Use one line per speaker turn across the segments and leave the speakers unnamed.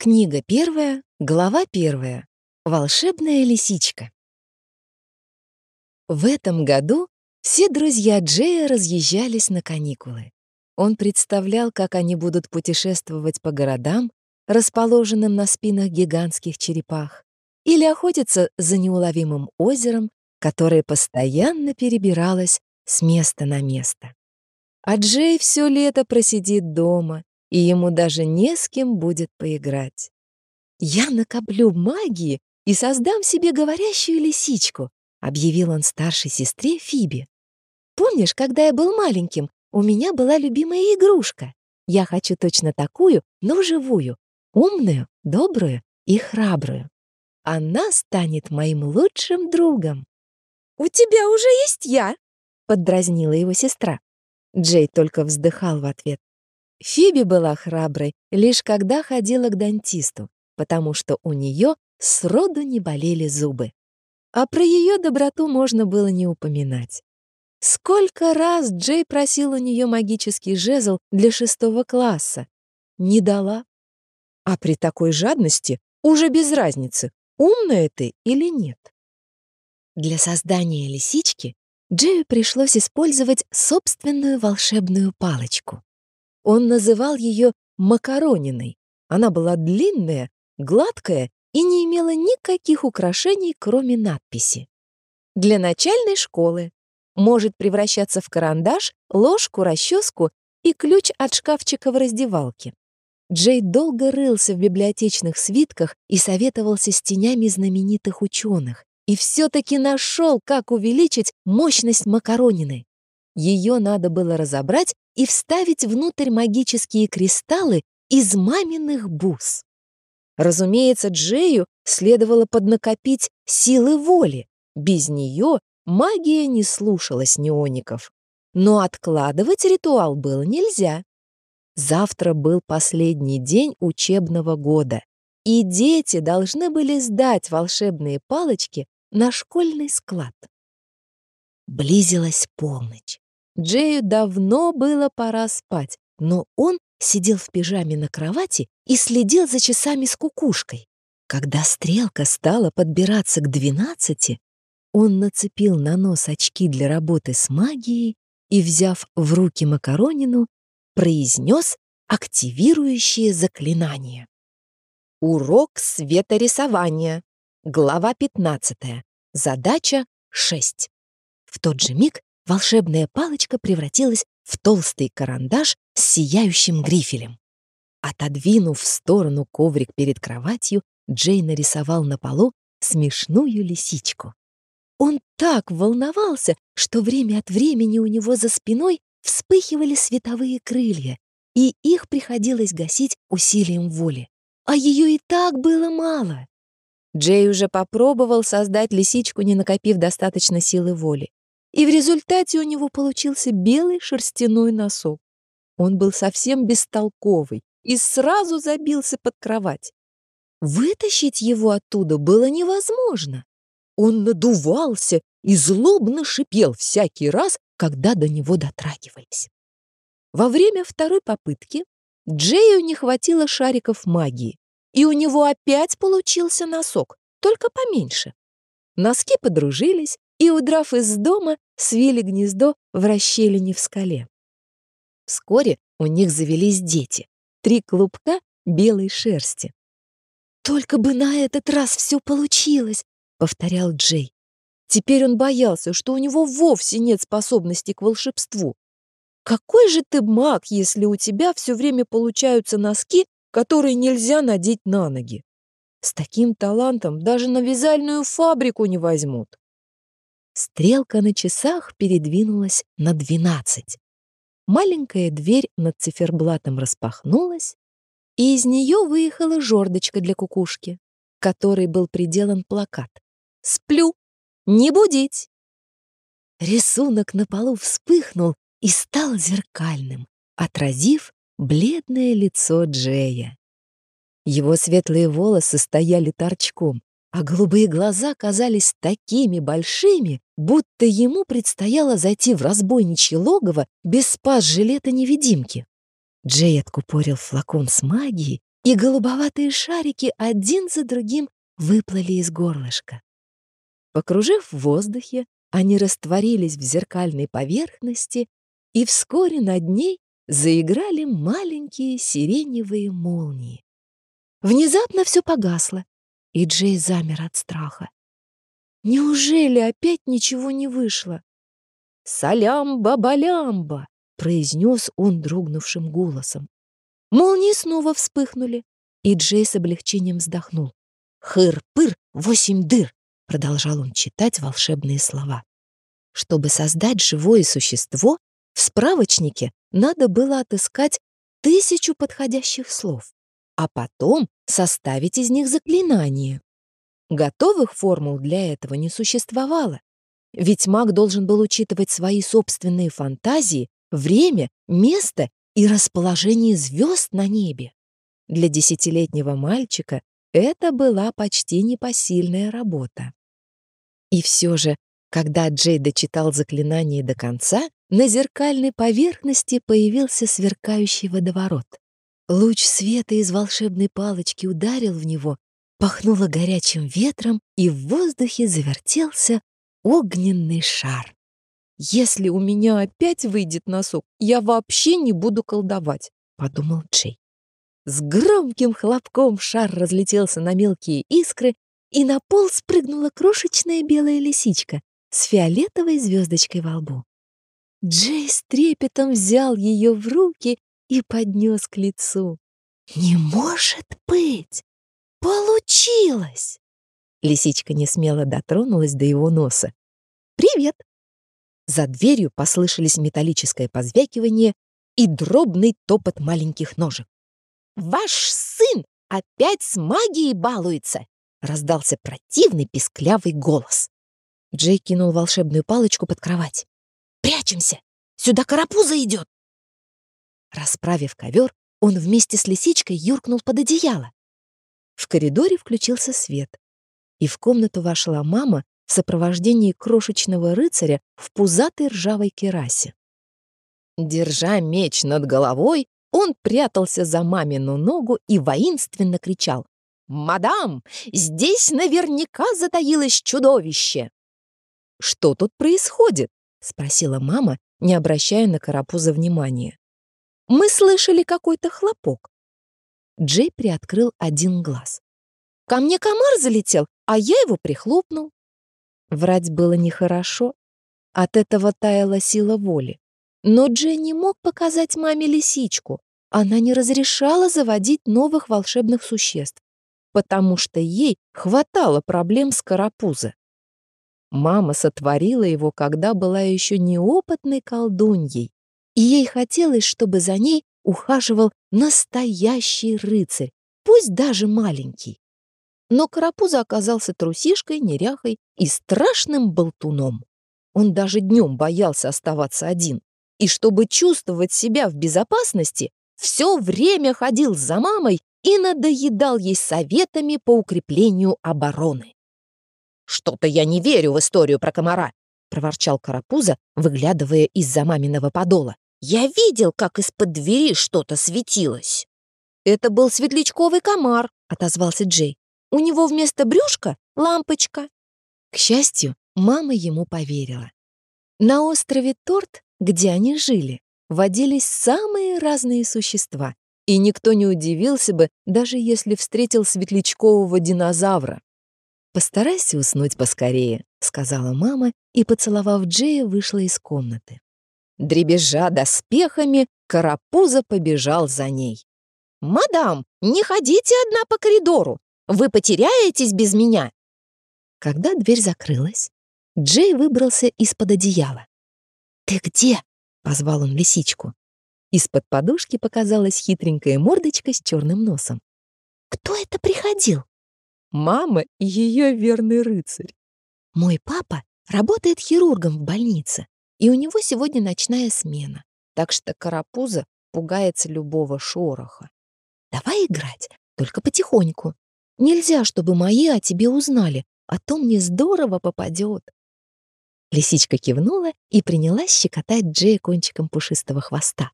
Книга первая, глава первая. Волшебная лисичка. В этом году все друзья Джея разъезжались на каникулы. Он представлял, как они будут путешествовать по городам, расположенным на спинах гигантских черепах, или охотиться за неуловимым озером, которое постоянно перебиралось с места на место. А Джей все лето просидит дома, и ему даже не с кем будет поиграть. «Я накоплю магии и создам себе говорящую лисичку», объявил он старшей сестре Фиби. «Помнишь, когда я был маленьким, у меня была любимая игрушка? Я хочу точно такую, но живую, умную, добрую и храбрую. Она станет моим лучшим другом». «У тебя уже есть я», — поддразнила его сестра. Джей только вздыхал в ответ. Фиби была храброй лишь когда ходила к дантисту, потому что у нее сроду не болели зубы. А про ее доброту можно было не упоминать. Сколько раз Джей просил у нее магический жезл для шестого класса. Не дала. А при такой жадности уже без разницы, умная ты или нет. Для создания лисички Джею пришлось использовать собственную волшебную палочку. Он называл ее макарониной. Она была длинная, гладкая и не имела никаких украшений, кроме надписи. Для начальной школы может превращаться в карандаш, ложку, расческу и ключ от шкафчика в раздевалке. Джей долго рылся в библиотечных свитках и советовался с тенями знаменитых ученых. И все-таки нашел, как увеличить мощность макаронины. Ее надо было разобрать и вставить внутрь магические кристаллы из маминых бус. Разумеется, Джею следовало поднакопить силы воли. Без нее магия не слушалась неоников. Но откладывать ритуал было нельзя. Завтра был последний день учебного года, и дети должны были сдать волшебные палочки на школьный склад. Близилась полночь. Джею давно было пора спать, но он сидел в пижаме на кровати и следил за часами с кукушкой. Когда стрелка стала подбираться к двенадцати, он нацепил на нос очки для работы с магией и, взяв в руки макаронину, произнес активирующее заклинание. Урок светорисования. Глава 15. Задача 6. В тот же миг волшебная палочка превратилась в толстый карандаш с сияющим грифелем. Отодвинув в сторону коврик перед кроватью, Джей нарисовал на полу смешную лисичку. Он так волновался, что время от времени у него за спиной вспыхивали световые крылья, и их приходилось гасить усилием воли. А ее и так было мало. Джей уже попробовал создать лисичку, не накопив достаточно силы воли и в результате у него получился белый шерстяной носок. Он был совсем бестолковый и сразу забился под кровать. Вытащить его оттуда было невозможно. Он надувался и злобно шипел всякий раз, когда до него дотрагивались. Во время второй попытки Джею не хватило шариков магии, и у него опять получился носок, только поменьше. Носки подружились, и, удрав из дома, свили гнездо в расщелине в скале. Вскоре у них завелись дети, три клубка белой шерсти. «Только бы на этот раз все получилось!» — повторял Джей. Теперь он боялся, что у него вовсе нет способности к волшебству. Какой же ты маг, если у тебя все время получаются носки, которые нельзя надеть на ноги? С таким талантом даже на вязальную фабрику не возьмут. Стрелка на часах передвинулась на двенадцать. Маленькая дверь над циферблатом распахнулась, и из нее выехала жердочка для кукушки, которой был приделан плакат. «Сплю! Не будить!» Рисунок на полу вспыхнул и стал зеркальным, отразив бледное лицо Джея. Его светлые волосы стояли торчком, а голубые глаза казались такими большими, будто ему предстояло зайти в разбойничье логово без спас жилета невидимки. Джей откупорил флакон с магией и голубоватые шарики один за другим выплыли из горлышка. Покружив в воздухе, они растворились в зеркальной поверхности, и вскоре над ней заиграли маленькие сиреневые молнии. Внезапно все погасло, и Джей замер от страха. Неужели опять ничего не вышло? «Салямба-балямба!» — произнес он дрогнувшим голосом. Молнии снова вспыхнули, и Джей с облегчением вздохнул. «Хыр-пыр, восемь дыр!» — продолжал он читать волшебные слова. Чтобы создать живое существо, в справочнике надо было отыскать тысячу подходящих слов, а потом составить из них заклинание. Готовых формул для этого не существовало, ведь маг должен был учитывать свои собственные фантазии, время, место и расположение звезд на небе. Для десятилетнего мальчика это была почти непосильная работа. И все же, когда Джей дочитал заклинание до конца, на зеркальной поверхности появился сверкающий водоворот. Луч света из волшебной палочки ударил в него, пахнуло горячим ветром, и в воздухе завертелся огненный шар. «Если у меня опять выйдет носок, я вообще не буду колдовать», — подумал Джей. С громким хлопком шар разлетелся на мелкие искры, и на пол спрыгнула крошечная белая лисичка с фиолетовой звездочкой во лбу. Джей с трепетом взял ее в руки и поднес к лицу. «Не может быть! Получилось!» Лисичка не смело дотронулась до его носа. «Привет!» За дверью послышались металлическое позвякивание и дробный топот маленьких ножек. «Ваш сын опять с магией балуется!» раздался противный писклявый голос. Джей кинул волшебную палочку под кровать. «Прячемся! Сюда карапуза идет!» Расправив ковер, он вместе с лисичкой юркнул под одеяло. В коридоре включился свет, и в комнату вошла мама в сопровождении крошечного рыцаря в пузатой ржавой керасе. Держа меч над головой, он прятался за мамину ногу и воинственно кричал «Мадам, здесь наверняка затаилось чудовище!» «Что тут происходит?» — спросила мама, не обращая на Карапуза внимания. «Мы слышали какой-то хлопок». Джей приоткрыл один глаз. «Ко мне комар залетел, а я его прихлопнул». Врать было нехорошо. От этого таяла сила воли. Но Джей не мог показать маме лисичку. Она не разрешала заводить новых волшебных существ, потому что ей хватало проблем с карапуза. Мама сотворила его, когда была еще неопытной колдуньей, и ей хотелось, чтобы за ней ухаживал настоящий рыцарь, пусть даже маленький. Но Карапуза оказался трусишкой, неряхой и страшным болтуном. Он даже днем боялся оставаться один. И чтобы чувствовать себя в безопасности, все время ходил за мамой и надоедал ей советами по укреплению обороны. «Что-то я не верю в историю про комара», — проворчал Карапуза, выглядывая из-за маминого подола. «Я видел, как из-под двери что-то светилось». «Это был светлячковый комар», — отозвался Джей. У него вместо брюшка лампочка. К счастью, мама ему поверила. На острове Торт, где они жили, водились самые разные существа, и никто не удивился бы, даже если встретил светлячкового динозавра. «Постарайся уснуть поскорее», — сказала мама и, поцеловав Джея, вышла из комнаты. Дребезжа доспехами, Карапуза побежал за ней. «Мадам, не ходите одна по коридору! Вы потеряетесь без меня!» Когда дверь закрылась, Джей выбрался из-под одеяла. «Ты где?» — позвал он лисичку. Из-под подушки показалась хитренькая мордочка с черным носом. «Кто это приходил?» «Мама и ее верный рыцарь». «Мой папа работает хирургом в больнице, и у него сегодня ночная смена, так что Карапуза пугается любого шороха. Давай играть, только потихоньку. Нельзя, чтобы мои о тебе узнали, а то мне здорово попадет. Лисичка кивнула и принялась щекотать Джея кончиком пушистого хвоста.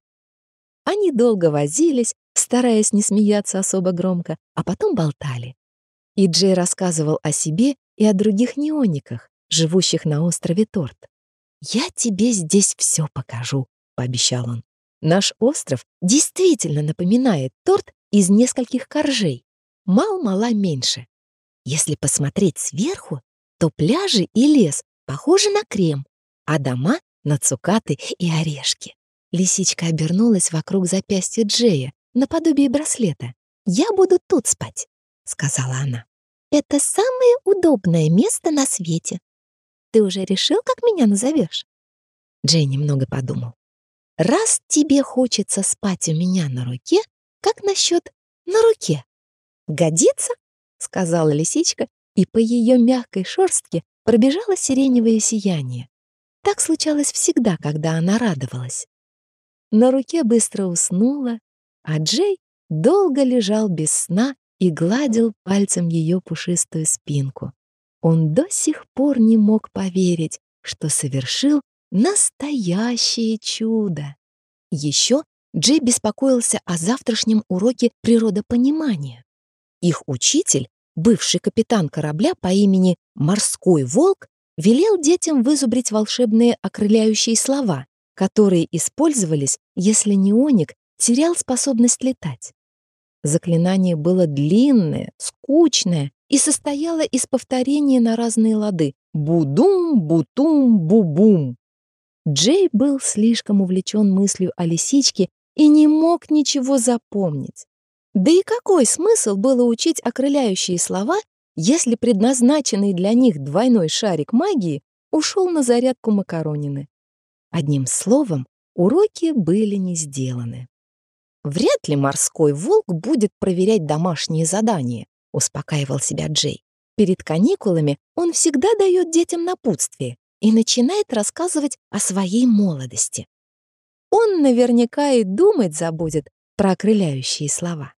Они долго возились, стараясь не смеяться особо громко, а потом болтали. И Джей рассказывал о себе и о других неониках, живущих на острове Торт. «Я тебе здесь все покажу», — пообещал он. «Наш остров действительно напоминает торт из нескольких коржей. Мал-мала меньше. Если посмотреть сверху, то пляжи и лес похожи на крем, а дома — на цукаты и орешки. Лисичка обернулась вокруг запястья Джея, наподобие браслета. «Я буду тут спать», — сказала она. «Это самое удобное место на свете. Ты уже решил, как меня назовешь?» Джей немного подумал. «Раз тебе хочется спать у меня на руке, как насчет на руке?» «Годится?» — сказала лисичка, и по ее мягкой шерстке пробежало сиреневое сияние. Так случалось всегда, когда она радовалась. На руке быстро уснула, а Джей долго лежал без сна и гладил пальцем ее пушистую спинку. Он до сих пор не мог поверить, что совершил настоящее чудо. Еще Джей беспокоился о завтрашнем уроке природопонимания. Их учитель, бывший капитан корабля по имени Морской Волк, велел детям вызубрить волшебные окрыляющие слова, которые использовались, если неоник терял способность летать. Заклинание было длинное, скучное и состояло из повторения на разные лады «будум, бутум, бубум». Джей был слишком увлечен мыслью о лисичке и не мог ничего запомнить. Да и какой смысл было учить окрыляющие слова, если предназначенный для них двойной шарик магии ушел на зарядку макаронины? Одним словом, уроки были не сделаны. «Вряд ли морской волк будет проверять домашние задания», — успокаивал себя Джей. «Перед каникулами он всегда дает детям напутствие и начинает рассказывать о своей молодости. Он наверняка и думать забудет про окрыляющие слова.